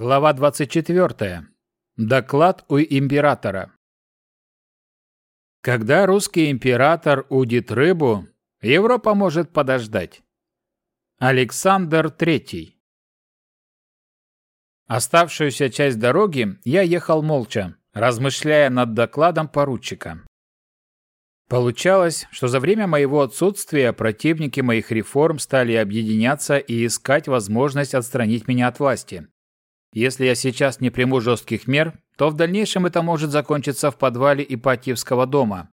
Глава 24. Доклад у императора. Когда русский император удит рыбу, Европа может подождать. Александр III. Оставшуюся часть дороги я ехал молча, размышляя над докладом поручика. Получалось, что за время моего отсутствия противники моих реформ стали объединяться и искать возможность отстранить меня от власти. Если я сейчас не приму жестких мер, то в дальнейшем это может закончиться в подвале Ипатьевского дома.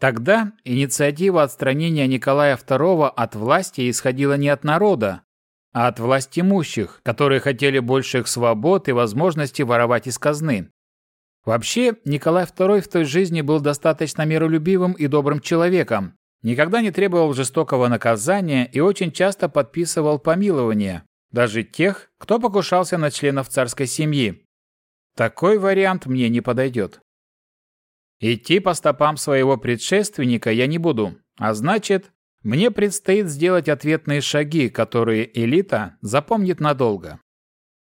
Тогда инициатива отстранения Николая II от власти исходила не от народа, а от власть имущих, которые хотели больших свобод и возможности воровать из казны. Вообще, Николай II в той жизни был достаточно миролюбивым и добрым человеком, никогда не требовал жестокого наказания и очень часто подписывал помилование, даже тех, кто покушался на членов царской семьи. Такой вариант мне не подойдет. Идти по стопам своего предшественника я не буду, а значит, мне предстоит сделать ответные шаги, которые элита запомнит надолго.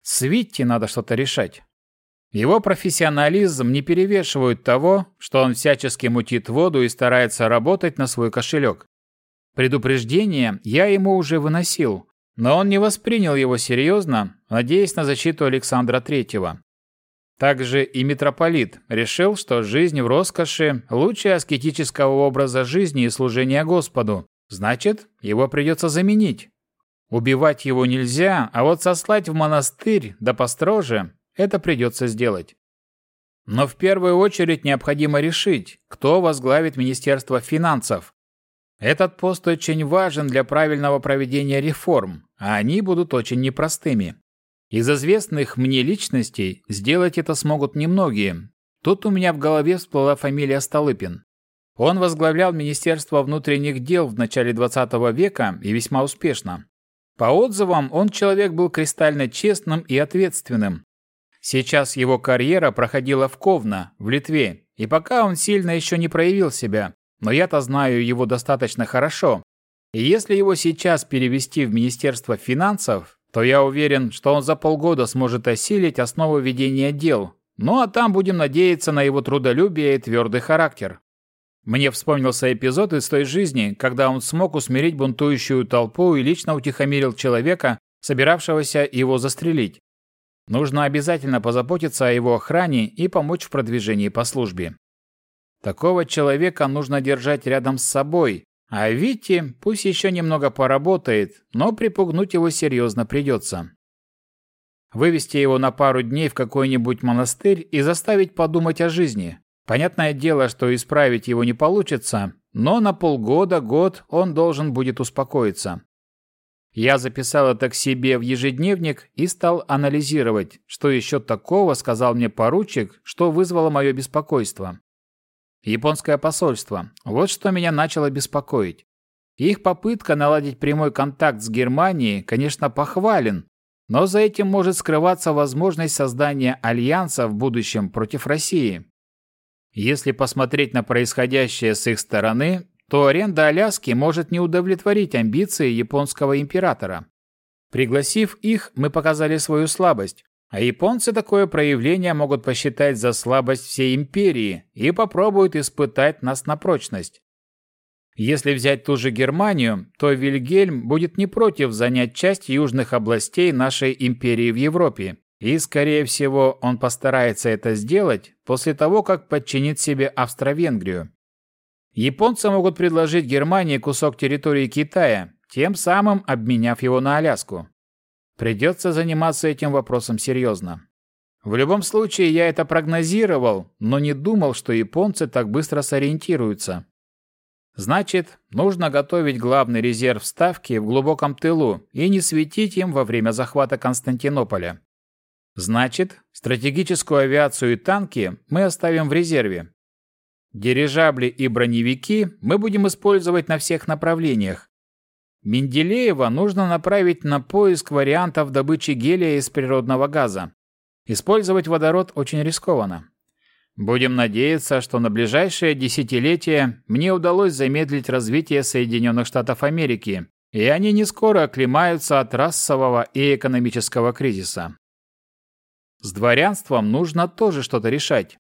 С Витти надо что-то решать. Его профессионализм не перевешивает того, что он всячески мутит воду и старается работать на свой кошелек. Предупреждение я ему уже выносил, но он не воспринял его серьезно, надеясь на защиту Александра Третьего. Также и митрополит решил, что жизнь в роскоши лучше аскетического образа жизни и служения Господу, значит, его придется заменить. Убивать его нельзя, а вот сослать в монастырь, да построже, это придется сделать. Но в первую очередь необходимо решить, кто возглавит Министерство финансов, этот пост очень важен для правильного проведения реформ, а они будут очень непростыми. Из известных мне личностей сделать это смогут немногие. Тут у меня в голове всплыла фамилия Столыпин. Он возглавлял Министерство внутренних дел в начале 20 века и весьма успешно. По отзывам, он человек был кристально честным и ответственным. Сейчас его карьера проходила в Ковно, в Литве, и пока он сильно еще не проявил себя, но я-то знаю его достаточно хорошо. И если его сейчас перевести в Министерство финансов, то я уверен, что он за полгода сможет осилить основу ведения дел. Ну а там будем надеяться на его трудолюбие и твердый характер. Мне вспомнился эпизод из той жизни, когда он смог усмирить бунтующую толпу и лично утихомирил человека, собиравшегося его застрелить. Нужно обязательно позаботиться о его охране и помочь в продвижении по службе. Такого человека нужно держать рядом с собой, а Витти пусть еще немного поработает, но припугнуть его серьезно придется. Вывести его на пару дней в какой-нибудь монастырь и заставить подумать о жизни. Понятное дело, что исправить его не получится, но на полгода-год он должен будет успокоиться. Я записал это к себе в ежедневник и стал анализировать, что еще такого сказал мне поручик, что вызвало мое беспокойство. Японское посольство. Вот что меня начало беспокоить. Их попытка наладить прямой контакт с Германией, конечно, похвален, но за этим может скрываться возможность создания альянса в будущем против России. Если посмотреть на происходящее с их стороны, то аренда Аляски может не удовлетворить амбиции японского императора. Пригласив их, мы показали свою слабость, а японцы такое проявление могут посчитать за слабость всей империи и попробуют испытать нас на прочность. Если взять ту же Германию, то Вильгельм будет не против занять часть южных областей нашей империи в Европе. И, скорее всего, он постарается это сделать после того, как подчинит себе Австро-Венгрию. Японцы могут предложить Германии кусок территории Китая, тем самым обменяв его на Аляску. Придется заниматься этим вопросом серьезно. В любом случае, я это прогнозировал, но не думал, что японцы так быстро сориентируются. Значит, нужно готовить главный резерв ставки в глубоком тылу и не светить им во время захвата Константинополя. Значит, стратегическую авиацию и танки мы оставим в резерве. Дирижабли и броневики мы будем использовать на всех направлениях, Менделеева нужно направить на поиск вариантов добычи гелия из природного газа. Использовать водород очень рискованно. Будем надеяться, что на ближайшее десятилетие мне удалось замедлить развитие Соединенных Штатов Америки, и они не скоро оклемаются от расового и экономического кризиса. С дворянством нужно тоже что-то решать.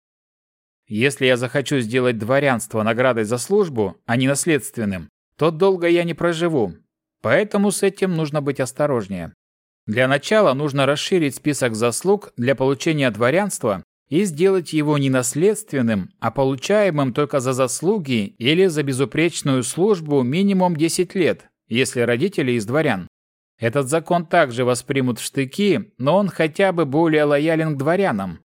Если я захочу сделать дворянство наградой за службу, а не наследственным, то долго я не проживу. Поэтому с этим нужно быть осторожнее. Для начала нужно расширить список заслуг для получения дворянства и сделать его не наследственным, а получаемым только за заслуги или за безупречную службу минимум 10 лет, если родители из дворян. Этот закон также воспримут в штыки, но он хотя бы более лоялен к дворянам.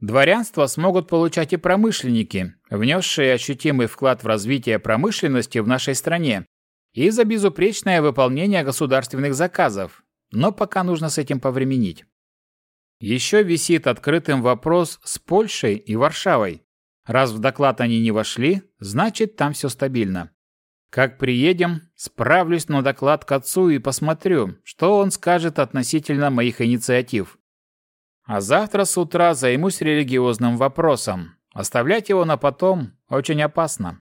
Дворянство смогут получать и промышленники, внесшие ощутимый вклад в развитие промышленности в нашей стране, и за безупречное выполнение государственных заказов, но пока нужно с этим повременить. Еще висит открытым вопрос с Польшей и Варшавой. Раз в доклад они не вошли, значит там все стабильно. Как приедем, справлюсь на доклад к отцу и посмотрю, что он скажет относительно моих инициатив. А завтра с утра займусь религиозным вопросом. Оставлять его на потом очень опасно.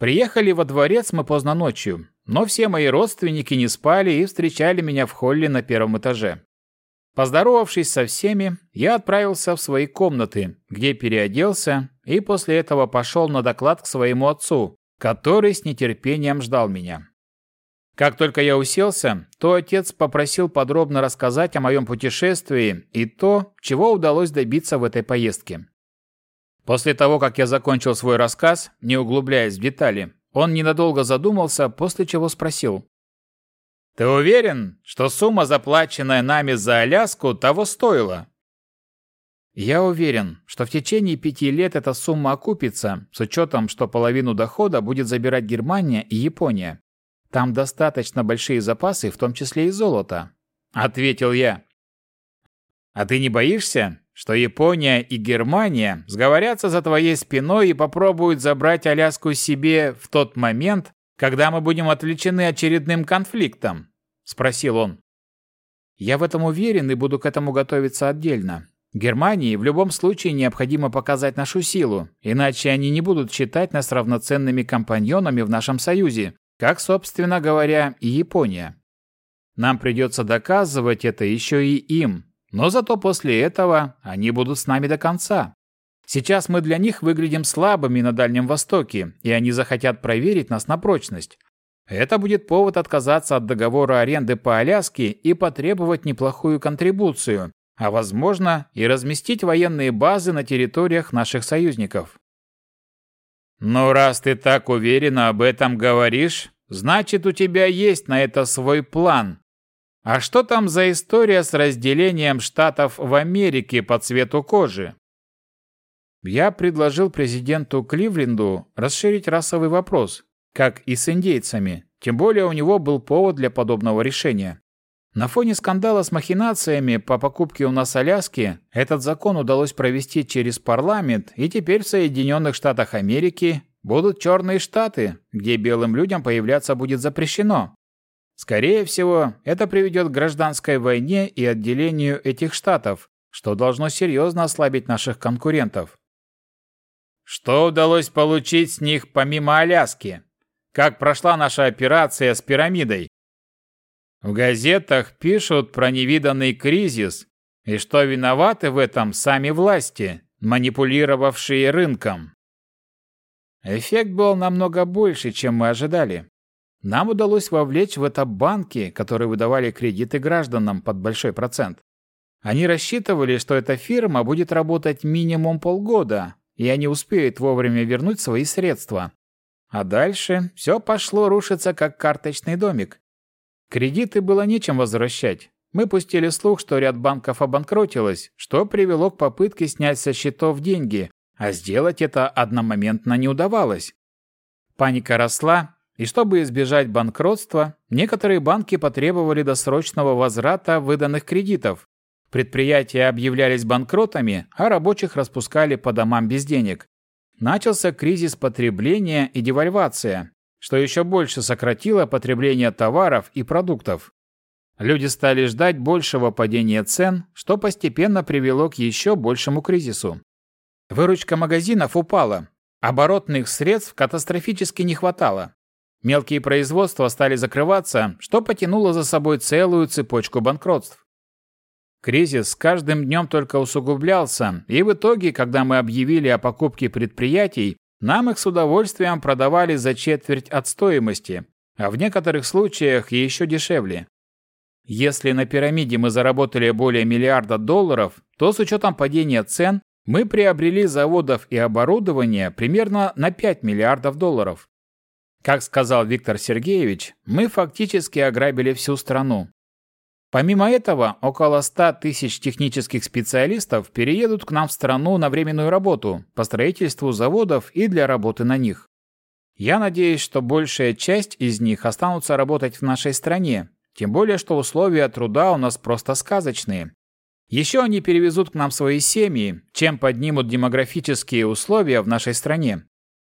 Приехали во дворец мы поздно ночью, но все мои родственники не спали и встречали меня в холле на первом этаже. Поздоровавшись со всеми, я отправился в свои комнаты, где переоделся и после этого пошел на доклад к своему отцу, который с нетерпением ждал меня. Как только я уселся, то отец попросил подробно рассказать о моем путешествии и то, чего удалось добиться в этой поездке. После того, как я закончил свой рассказ, не углубляясь в детали, он ненадолго задумался, после чего спросил. «Ты уверен, что сумма, заплаченная нами за Аляску, того стоила?» «Я уверен, что в течение пяти лет эта сумма окупится, с учетом, что половину дохода будет забирать Германия и Япония. Там достаточно большие запасы, в том числе и золота», — ответил я. «А ты не боишься, что Япония и Германия сговорятся за твоей спиной и попробуют забрать Аляску себе в тот момент, когда мы будем отвлечены очередным конфликтом?» – спросил он. «Я в этом уверен и буду к этому готовиться отдельно. Германии в любом случае необходимо показать нашу силу, иначе они не будут считать нас равноценными компаньонами в нашем союзе, как, собственно говоря, и Япония. Нам придется доказывать это еще и им, но зато после этого они будут с нами до конца. Сейчас мы для них выглядим слабыми на Дальнем Востоке, и они захотят проверить нас на прочность. Это будет повод отказаться от договора аренды по Аляске и потребовать неплохую контрибуцию, а возможно и разместить военные базы на территориях наших союзников. «Ну, раз ты так уверенно об этом говоришь, значит, у тебя есть на это свой план», а что там за история с разделением штатов в Америке по цвету кожи? Я предложил президенту Кливленду расширить расовый вопрос, как и с индейцами, тем более у него был повод для подобного решения. На фоне скандала с махинациями по покупке у нас Аляски этот закон удалось провести через парламент, и теперь в Соединенных Штатах Америки будут черные штаты, где белым людям появляться будет запрещено. Скорее всего, это приведет к гражданской войне и отделению этих штатов, что должно серьезно ослабить наших конкурентов. Что удалось получить с них помимо Аляски? Как прошла наша операция с пирамидой? В газетах пишут про невиданный кризис, и что виноваты в этом сами власти, манипулировавшие рынком. Эффект был намного больше, чем мы ожидали. Нам удалось вовлечь в это банки, которые выдавали кредиты гражданам под большой процент. Они рассчитывали, что эта фирма будет работать минимум полгода, и они успеют вовремя вернуть свои средства. А дальше все пошло рушиться, как карточный домик. Кредиты было нечем возвращать. Мы пустили слух, что ряд банков обанкротилось, что привело к попытке снять со счетов деньги, а сделать это одномоментно не удавалось. Паника росла, и чтобы избежать банкротства, некоторые банки потребовали досрочного возврата выданных кредитов. Предприятия объявлялись банкротами, а рабочих распускали по домам без денег. Начался кризис потребления и девальвация, что еще больше сократило потребление товаров и продуктов. Люди стали ждать большего падения цен, что постепенно привело к еще большему кризису. Выручка магазинов упала, оборотных средств катастрофически не хватало. Мелкие производства стали закрываться, что потянуло за собой целую цепочку банкротств. Кризис с каждым днем только усугублялся, и в итоге, когда мы объявили о покупке предприятий, нам их с удовольствием продавали за четверть от стоимости, а в некоторых случаях еще дешевле. Если на пирамиде мы заработали более миллиарда долларов, то с учетом падения цен мы приобрели заводов и оборудования примерно на 5 миллиардов долларов. Как сказал Виктор Сергеевич, мы фактически ограбили всю страну. Помимо этого, около 100 тысяч технических специалистов переедут к нам в страну на временную работу по строительству заводов и для работы на них. Я надеюсь, что большая часть из них останутся работать в нашей стране, тем более, что условия труда у нас просто сказочные. Еще они перевезут к нам свои семьи, чем поднимут демографические условия в нашей стране.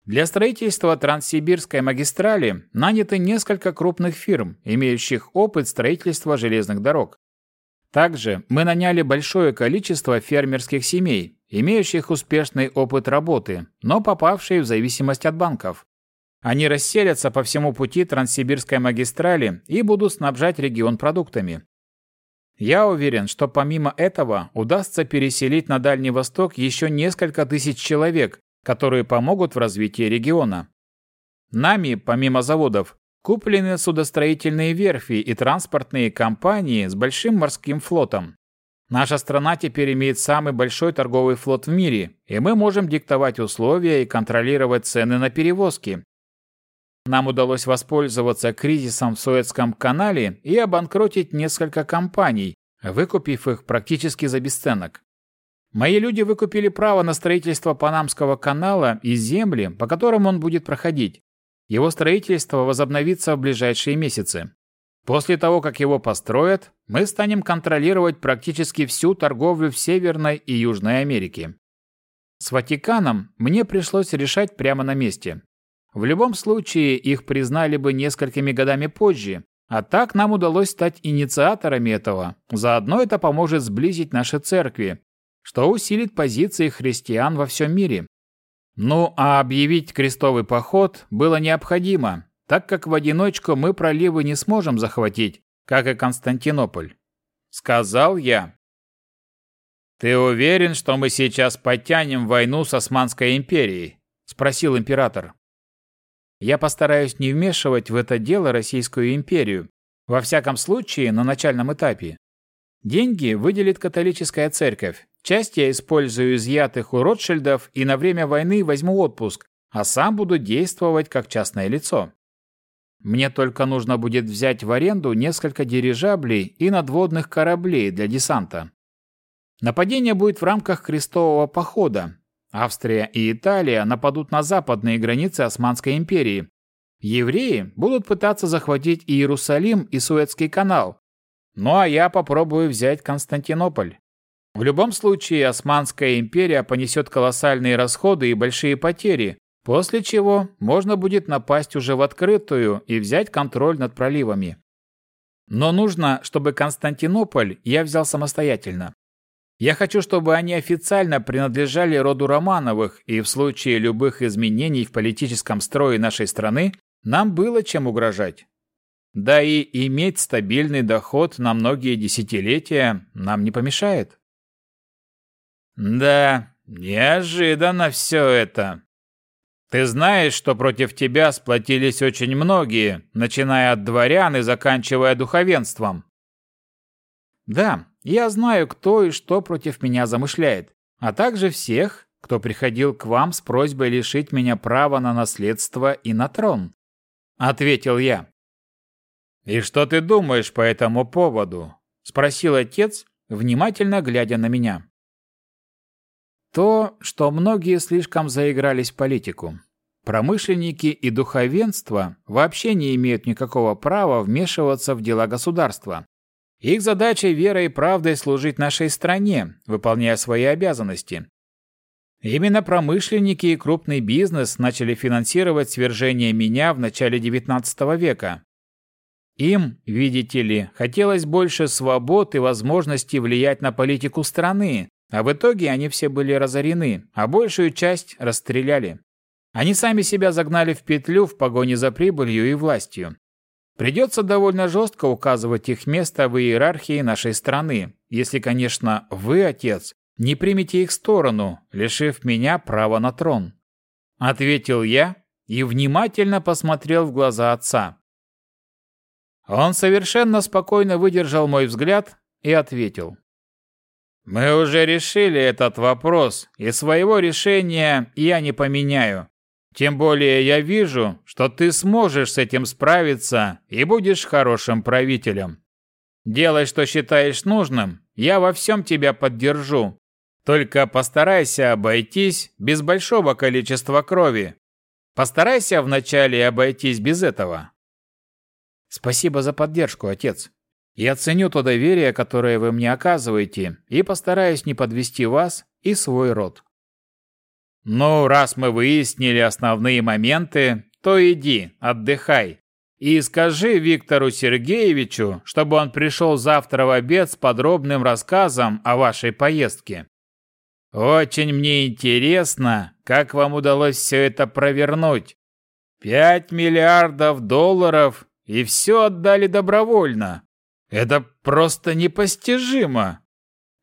Для строительства Транссибирской магистрали наняты несколько крупных фирм, имеющих опыт строительства железных дорог. Также мы наняли большое количество фермерских семей, имеющих успешный опыт работы, но попавшие в зависимость от банков. Они расселятся по всему пути Транссибирской магистрали и будут снабжать регион продуктами. Я уверен, что помимо этого удастся переселить на Дальний Восток еще несколько тысяч человек, которые помогут в развитии региона. Нами, помимо заводов, куплены судостроительные верфи и транспортные компании с большим морским флотом. Наша страна теперь имеет самый большой торговый флот в мире, и мы можем диктовать условия и контролировать цены на перевозки. Нам удалось воспользоваться кризисом в Суэцком канале и обанкротить несколько компаний, выкупив их практически за бесценок. Мои люди выкупили право на строительство Панамского канала и земли, по которым он будет проходить. Его строительство возобновится в ближайшие месяцы. После того, как его построят, мы станем контролировать практически всю торговлю в Северной и Южной Америке. С Ватиканом мне пришлось решать прямо на месте. В любом случае, их признали бы несколькими годами позже, а так нам удалось стать инициаторами этого. Заодно это поможет сблизить наши церкви, что усилит позиции христиан во всем мире. Ну а объявить крестовый поход было необходимо, так как в одиночку мы проливы не сможем захватить, как и Константинополь. Сказал я. «Ты уверен, что мы сейчас подтянем войну с Османской империей?» – спросил император. «Я постараюсь не вмешивать в это дело Российскую империю, во всяком случае на начальном этапе. Деньги выделит католическая церковь, Часть я использую изъятых у Ротшильдов и на время войны возьму отпуск, а сам буду действовать как частное лицо. Мне только нужно будет взять в аренду несколько дирижаблей и надводных кораблей для десанта. Нападение будет в рамках крестового похода. Австрия и Италия нападут на западные границы Османской империи. Евреи будут пытаться захватить Иерусалим и Суэцкий канал. Ну а я попробую взять Константинополь. В любом случае, Османская империя понесет колоссальные расходы и большие потери, после чего можно будет напасть уже в открытую и взять контроль над проливами. Но нужно, чтобы Константинополь я взял самостоятельно. Я хочу, чтобы они официально принадлежали роду Романовых, и в случае любых изменений в политическом строе нашей страны нам было чем угрожать. Да и иметь стабильный доход на многие десятилетия нам не помешает. «Да, неожиданно все это. Ты знаешь, что против тебя сплотились очень многие, начиная от дворян и заканчивая духовенством?» «Да, я знаю, кто и что против меня замышляет, а также всех, кто приходил к вам с просьбой лишить меня права на наследство и на трон», — ответил я. «И что ты думаешь по этому поводу?» — спросил отец, внимательно глядя на меня. То, что многие слишком заигрались в политику. Промышленники и духовенство вообще не имеют никакого права вмешиваться в дела государства. Их задача верой и правдой служить нашей стране, выполняя свои обязанности. Именно промышленники и крупный бизнес начали финансировать свержение меня в начале XIX века. Им, видите ли, хотелось больше свобод и возможности влиять на политику страны, а в итоге они все были разорены, а большую часть расстреляли. Они сами себя загнали в петлю в погоне за прибылью и властью. Придется довольно жестко указывать их место в иерархии нашей страны, если, конечно, вы, отец, не примете их сторону, лишив меня права на трон. Ответил я и внимательно посмотрел в глаза отца. Он совершенно спокойно выдержал мой взгляд и ответил. «Мы уже решили этот вопрос, и своего решения я не поменяю. Тем более я вижу, что ты сможешь с этим справиться и будешь хорошим правителем. Делай, что считаешь нужным, я во всем тебя поддержу. Только постарайся обойтись без большого количества крови. Постарайся вначале обойтись без этого. Спасибо за поддержку, отец. Я ценю то доверие, которое вы мне оказываете, и постараюсь не подвести вас и свой род. Ну, раз мы выяснили основные моменты, то иди, отдыхай. И скажи Виктору Сергеевичу, чтобы он пришел завтра в обед с подробным рассказом о вашей поездке. Очень мне интересно, как вам удалось все это провернуть. Пять миллиардов долларов и все отдали добровольно. Это просто непостижимо.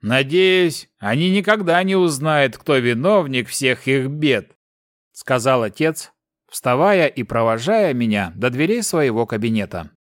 Надеюсь, они никогда не узнают, кто виновник всех их бед, сказал отец, вставая и провожая меня до дверей своего кабинета.